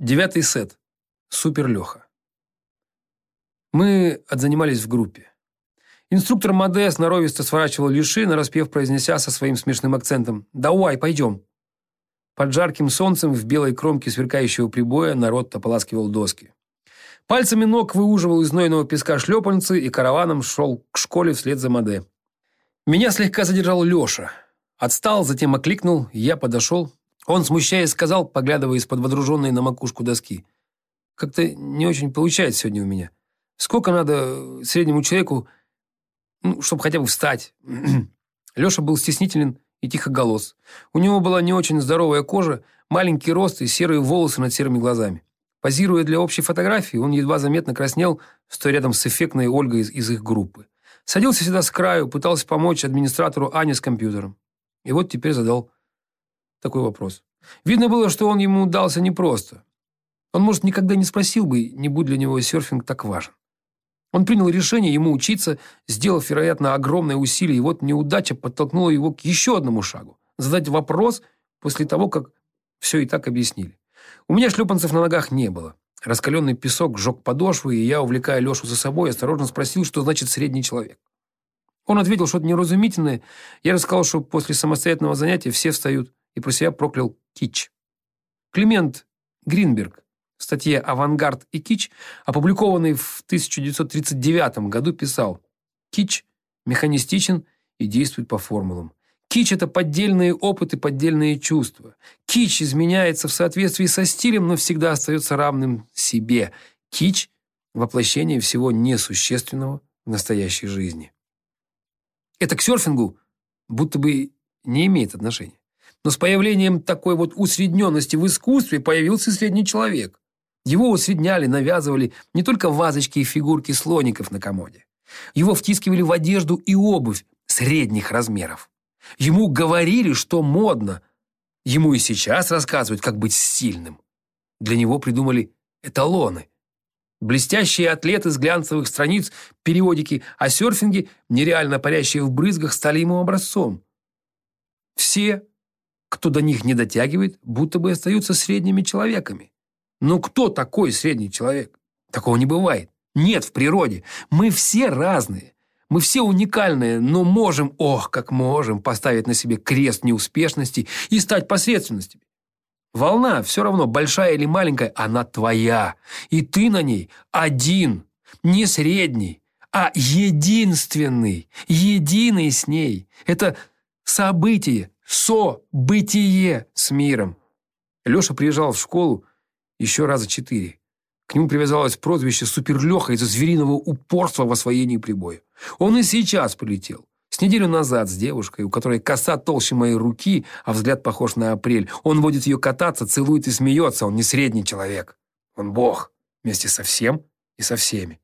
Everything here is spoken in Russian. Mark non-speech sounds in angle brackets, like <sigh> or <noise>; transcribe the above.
Девятый сет. Супер Леха. Мы отзанимались в группе. Инструктор Маде сноровисто сворачивал лиши, нараспев произнеся со своим смешным акцентом «Давай, пойдем». Под жарким солнцем в белой кромке сверкающего прибоя народ ополаскивал доски. Пальцами ног выуживал из знойного песка шлепанцы и караваном шел к школе вслед за Маде. Меня слегка задержал Леша. Отстал, затем окликнул, я подошел, он, смущаясь, сказал, поглядывая из-под водруженной на макушку доски. «Как-то не очень получается сегодня у меня. Сколько надо среднему человеку, ну, чтобы хотя бы встать?» <clears throat> Леша был стеснителен и тихоголос. У него была не очень здоровая кожа, маленький рост и серые волосы над серыми глазами. Позируя для общей фотографии, он едва заметно краснел, стоя рядом с эффектной Ольгой из, из их группы. Садился всегда с краю, пытался помочь администратору Ане с компьютером. И вот теперь задал такой вопрос. Видно было, что он ему дался непросто. Он, может, никогда не спросил бы, не будь для него серфинг так важен. Он принял решение ему учиться, сделав, вероятно, огромное усилие, и вот неудача подтолкнула его к еще одному шагу – задать вопрос после того, как все и так объяснили. У меня шлепанцев на ногах не было. Раскаленный песок сжег подошвы, и я, увлекая Лешу за собой, осторожно спросил, что значит «средний человек». Он ответил что-то неразумительное. Я рассказал, что после самостоятельного занятия все встают и про себя проклял кич. Климент Гринберг в статье «Авангард и кич», опубликованной в 1939 году, писал «Кич механистичен и действует по формулам. Кич – это поддельные опыты, поддельные чувства. Кич изменяется в соответствии со стилем, но всегда остается равным себе. Кич – воплощение всего несущественного в настоящей жизни. Это к серфингу будто бы не имеет отношения. Но с появлением такой вот усредненности в искусстве появился средний человек. Его усредняли, навязывали не только вазочки и фигурки слоников на комоде. Его втискивали в одежду и обувь средних размеров. Ему говорили, что модно. Ему и сейчас рассказывают, как быть сильным. Для него придумали эталоны. Блестящие атлеты с глянцевых страниц, периодики о серфинге, нереально парящие в брызгах, стали ему образцом. Все кто до них не дотягивает, будто бы остаются средними человеками. Но кто такой средний человек? Такого не бывает. Нет в природе. Мы все разные. Мы все уникальные, но можем, ох, как можем, поставить на себе крест неуспешности и стать посредственностями. Волна, все равно, большая или маленькая, она твоя. И ты на ней один, не средний, а единственный, единый с ней. Это событие, со-бытие с миром. Леша приезжал в школу еще раза четыре. К нему привязалось прозвище «Суперлеха» из-за звериного упорства в освоении прибоя. Он и сейчас полетел. С неделю назад с девушкой, у которой коса толще моей руки, а взгляд похож на апрель. Он водит ее кататься, целует и смеется. Он не средний человек. Он бог. Вместе со всем и со всеми.